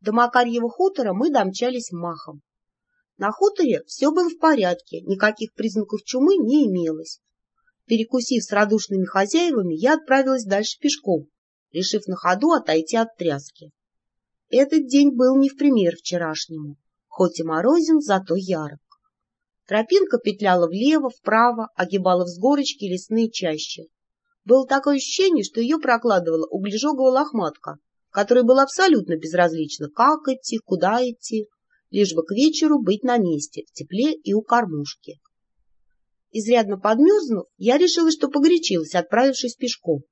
До Макарьева хутора мы домчались махом. На хуторе все было в порядке, никаких признаков чумы не имелось. Перекусив с радушными хозяевами, я отправилась дальше пешком, решив на ходу отойти от тряски. Этот день был не в пример вчерашнему, хоть и морозен, зато ярок. Тропинка петляла влево, вправо, огибала взгорочки лесные чащи. Было такое ощущение, что ее прокладывала углежоговая лохматка, которой было абсолютно безразлично, как идти, куда идти, лишь бы к вечеру быть на месте, в тепле и у кормушки. Изрядно подмерзнув, я решила, что погорячилась, отправившись пешком.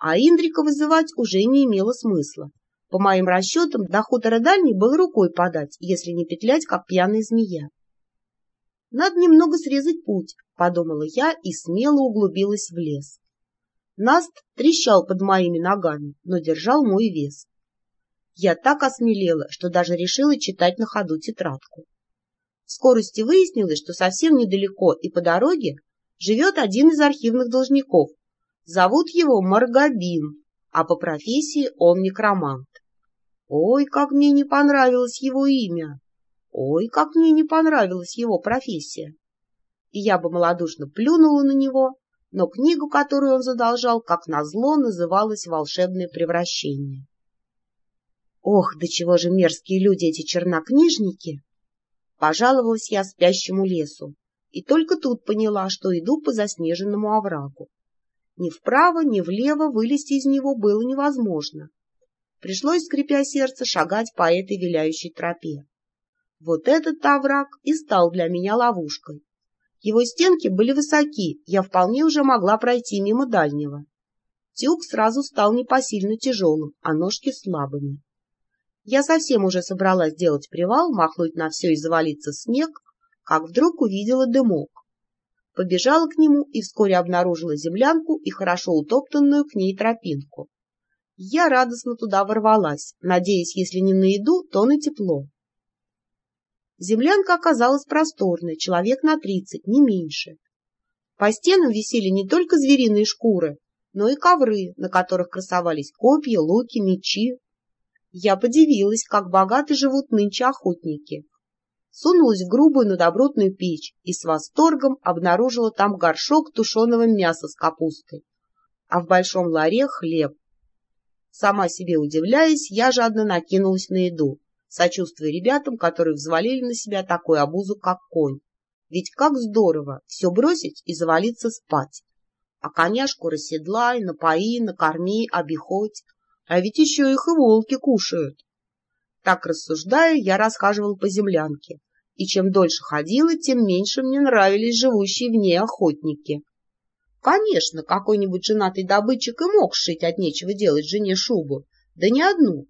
А Индрика вызывать уже не имело смысла. По моим расчетам, до хутора дальней было рукой подать, если не петлять, как пьяная змея. Надо немного срезать путь, подумала я и смело углубилась в лес. Наст трещал под моими ногами, но держал мой вес. Я так осмелела, что даже решила читать на ходу тетрадку. В скорости выяснилось, что совсем недалеко и по дороге живет один из архивных должников. Зовут его Маргабин, а по профессии он некромант. Ой, как мне не понравилось его имя! Ой, как мне не понравилась его профессия! И я бы малодушно плюнула на него, но книгу, которую он задолжал, как назло, называлась «Волшебное превращение». Ох, до чего же мерзкие люди эти чернокнижники! Пожаловалась я спящему лесу, и только тут поняла, что иду по заснеженному оврагу. Ни вправо, ни влево вылезти из него было невозможно. Пришлось, скрипя сердце, шагать по этой виляющей тропе. Вот этот овраг и стал для меня ловушкой. Его стенки были высоки, я вполне уже могла пройти мимо дальнего. Тюк сразу стал непосильно тяжелым, а ножки слабыми. Я совсем уже собралась сделать привал, махнуть на все и завалиться снег, как вдруг увидела дымок. Побежала к нему и вскоре обнаружила землянку и хорошо утоптанную к ней тропинку. Я радостно туда ворвалась, надеясь, если не на еду, то на тепло. Землянка оказалась просторной, человек на тридцать, не меньше. По стенам висели не только звериные шкуры, но и ковры, на которых красовались копья, луки, мечи. Я подивилась, как богато живут нынче охотники. Сунулась в грубую, но добротную печь и с восторгом обнаружила там горшок тушеного мяса с капустой, а в большом ларе хлеб. Сама себе удивляясь, я жадно накинулась на еду сочувствуя ребятам, которые взвалили на себя такую обузу, как конь. Ведь как здорово все бросить и завалиться спать. А коняшку расседлай, напои, накорми, обиходь. А ведь еще их и волки кушают. Так рассуждая, я расхаживал по землянке. И чем дольше ходила, тем меньше мне нравились живущие в ней охотники. Конечно, какой-нибудь женатый добытчик и мог сшить от нечего делать жене шубу, да не одну,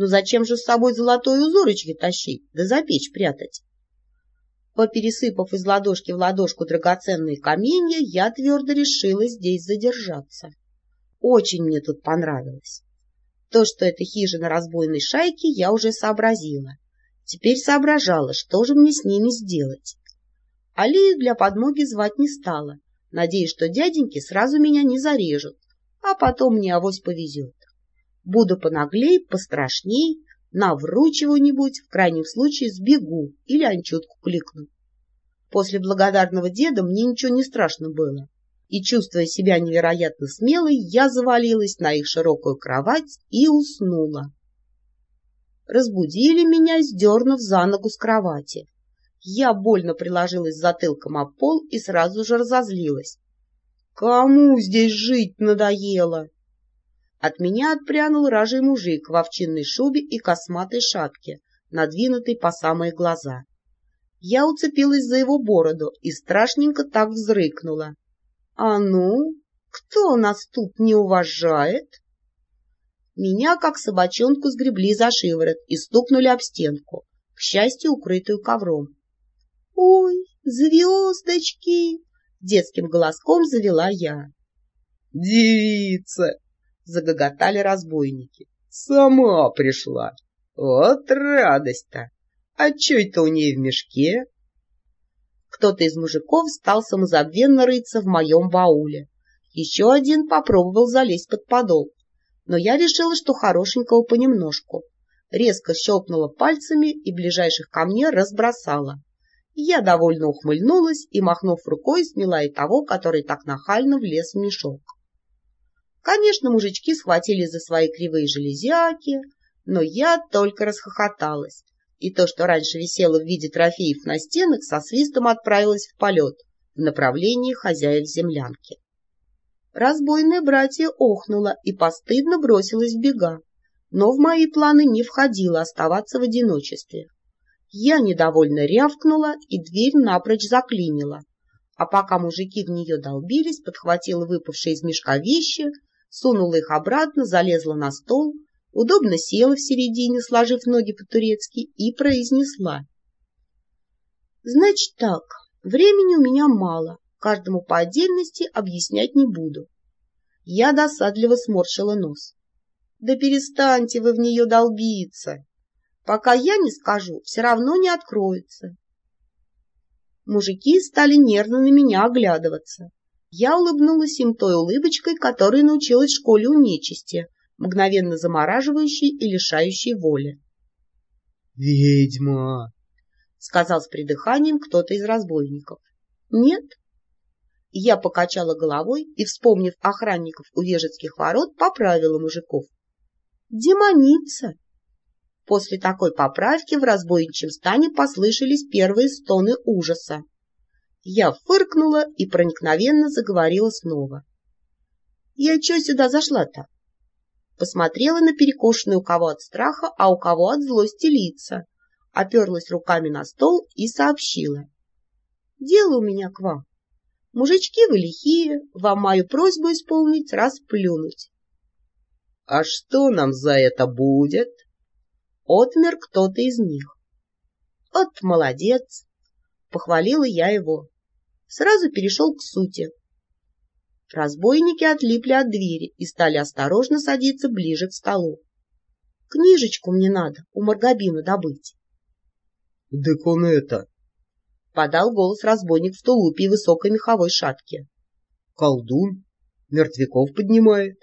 но зачем же с собой золотой узорочки тащить, да за печь прятать? Попересыпав из ладошки в ладошку драгоценные каменья, я твердо решила здесь задержаться. Очень мне тут понравилось. То, что это хижина разбойной шайки, я уже сообразила. Теперь соображала, что же мне с ними сделать. Алию для подмоги звать не стала, надеясь, что дяденьки сразу меня не зарежут, а потом мне авось повезет. Буду понаглей, пострашней, навру чего-нибудь, в крайнем случае сбегу или анчутку кликну. После благодарного деда мне ничего не страшно было, и, чувствуя себя невероятно смелой, я завалилась на их широкую кровать и уснула. Разбудили меня, сдернув за ногу с кровати. Я больно приложилась затылком о пол и сразу же разозлилась. «Кому здесь жить надоело?» От меня отпрянул ражий мужик в овчинной шубе и косматой шапке, надвинутой по самые глаза. Я уцепилась за его бороду и страшненько так взрыкнула. — А ну, кто нас тут не уважает? Меня, как собачонку, сгребли за шиворот и стукнули об стенку, к счастью, укрытую ковром. — Ой, звездочки! — детским голоском завела я. — Девица! Загоготали разбойники. Сама пришла. Вот радость-то! А чё это у ней в мешке? Кто-то из мужиков стал самозабвенно рыться в моем бауле. Еще один попробовал залезть под подол. Но я решила, что хорошенького понемножку. резко щелкнула пальцами и ближайших ко мне разбросала. Я довольно ухмыльнулась и, махнув рукой, смела и того, который так нахально влез в мешок. Конечно, мужички схватили за свои кривые железяки, но я только расхохоталась, и то, что раньше висело в виде трофеев на стенах, со свистом отправилось в полет в направлении хозяев землянки. Разбойное братье охнуло и постыдно бросилось в бега, но в мои планы не входило оставаться в одиночестве. Я недовольно рявкнула, и дверь напрочь заклинила. А пока мужики в нее долбились, подхватила выпавшие из мешка вещи, сунула их обратно, залезла на стол, удобно села в середине, сложив ноги по-турецки, и произнесла. «Значит так, времени у меня мало, каждому по отдельности объяснять не буду». Я досадливо сморщила нос. «Да перестаньте вы в нее долбиться!» Пока я не скажу, все равно не откроется. Мужики стали нервно на меня оглядываться. Я улыбнулась им той улыбочкой, которой научилась в школе у нечисти, мгновенно замораживающей и лишающей воли. «Ведьма!» — сказал с придыханием кто-то из разбойников. «Нет». Я покачала головой и, вспомнив охранников у вежецких ворот, поправила мужиков. «Демоница!» После такой поправки в разбойничьем стане послышались первые стоны ужаса. Я фыркнула и проникновенно заговорила снова. «Я чё сюда зашла-то?» Посмотрела на перекошенные у кого от страха, а у кого от злости лица, оперлась руками на стол и сообщила. «Дело у меня к вам. Мужички вы лихие, вам мою просьбу исполнить, расплюнуть». «А что нам за это будет?» отмер кто-то из них. «От молодец!» — похвалила я его. Сразу перешел к сути. Разбойники отлипли от двери и стали осторожно садиться ближе к столу. «Книжечку мне надо у Маргабина добыть». «Так он это...» — подал голос разбойник в тулупе и высокой меховой шапке. «Колдун? Мертвяков поднимает?»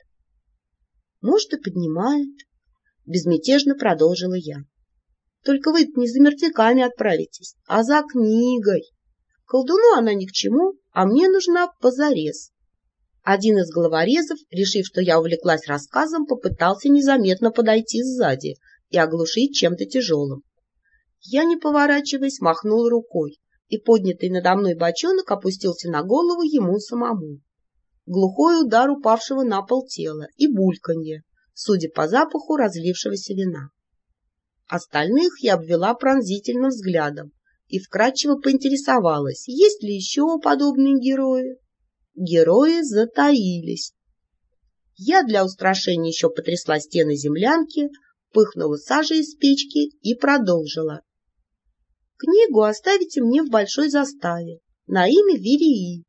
«Может, и поднимает, Безмятежно продолжила я. Только вы не за мертвяками отправитесь, а за книгой. Колдуну она ни к чему, а мне нужна позарез. Один из головорезов, решив, что я увлеклась рассказом, попытался незаметно подойти сзади и оглушить чем-то тяжелым. Я, не поворачиваясь, махнул рукой, и поднятый надо мной бочонок опустился на голову ему самому. Глухой удар упавшего на пол тела и бульканье, судя по запаху разлившегося вина. Остальных я обвела пронзительным взглядом и вкратчиво поинтересовалась, есть ли еще подобные герои. Герои затаились. Я для устрашения еще потрясла стены землянки, пыхнула сажей из печки и продолжила. Книгу оставите мне в большой заставе на имя Верии.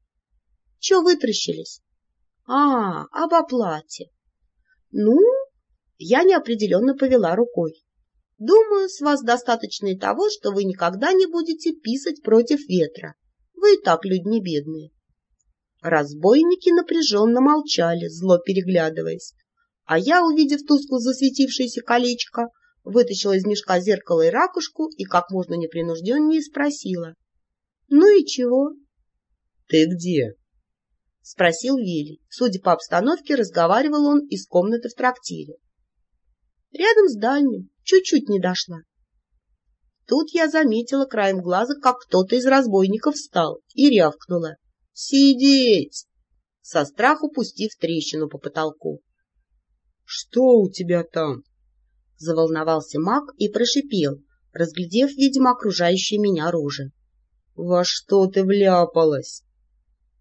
Че вытращились? А, об оплате. Ну, я неопределенно повела рукой. Думаю, с вас достаточно и того, что вы никогда не будете писать против ветра. Вы и так люди не бедные. Разбойники напряженно молчали, зло переглядываясь. А я, увидев тускло засветившееся колечко, вытащила из мешка зеркало и ракушку и как можно непринужденнее спросила. — Ну и чего? — Ты где? — спросил Вилли. Судя по обстановке, разговаривал он из комнаты в трактире. Рядом с дальним, чуть-чуть не дошла. Тут я заметила краем глаза, как кто-то из разбойников встал и рявкнула. «Сидеть!» со страху пустив трещину по потолку. «Что у тебя там?» Заволновался маг и прошипел, разглядев, видимо, окружающие меня рожи. «Во что ты вляпалась?»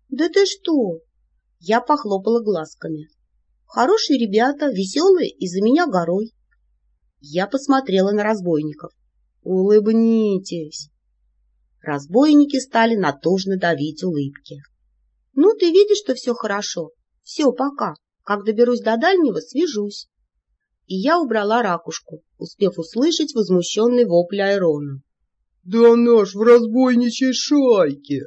«Да ты что?» Я похлопала глазками. «Хорошие ребята, веселые, из-за меня горой. Я посмотрела на разбойников. «Улыбнитесь!» Разбойники стали натужно давить улыбки. «Ну, ты видишь, что все хорошо. Все, пока. Как доберусь до дальнего, свяжусь». И я убрала ракушку, успев услышать возмущенный вопль Айрона. «Да наш в разбойничьей шайке!»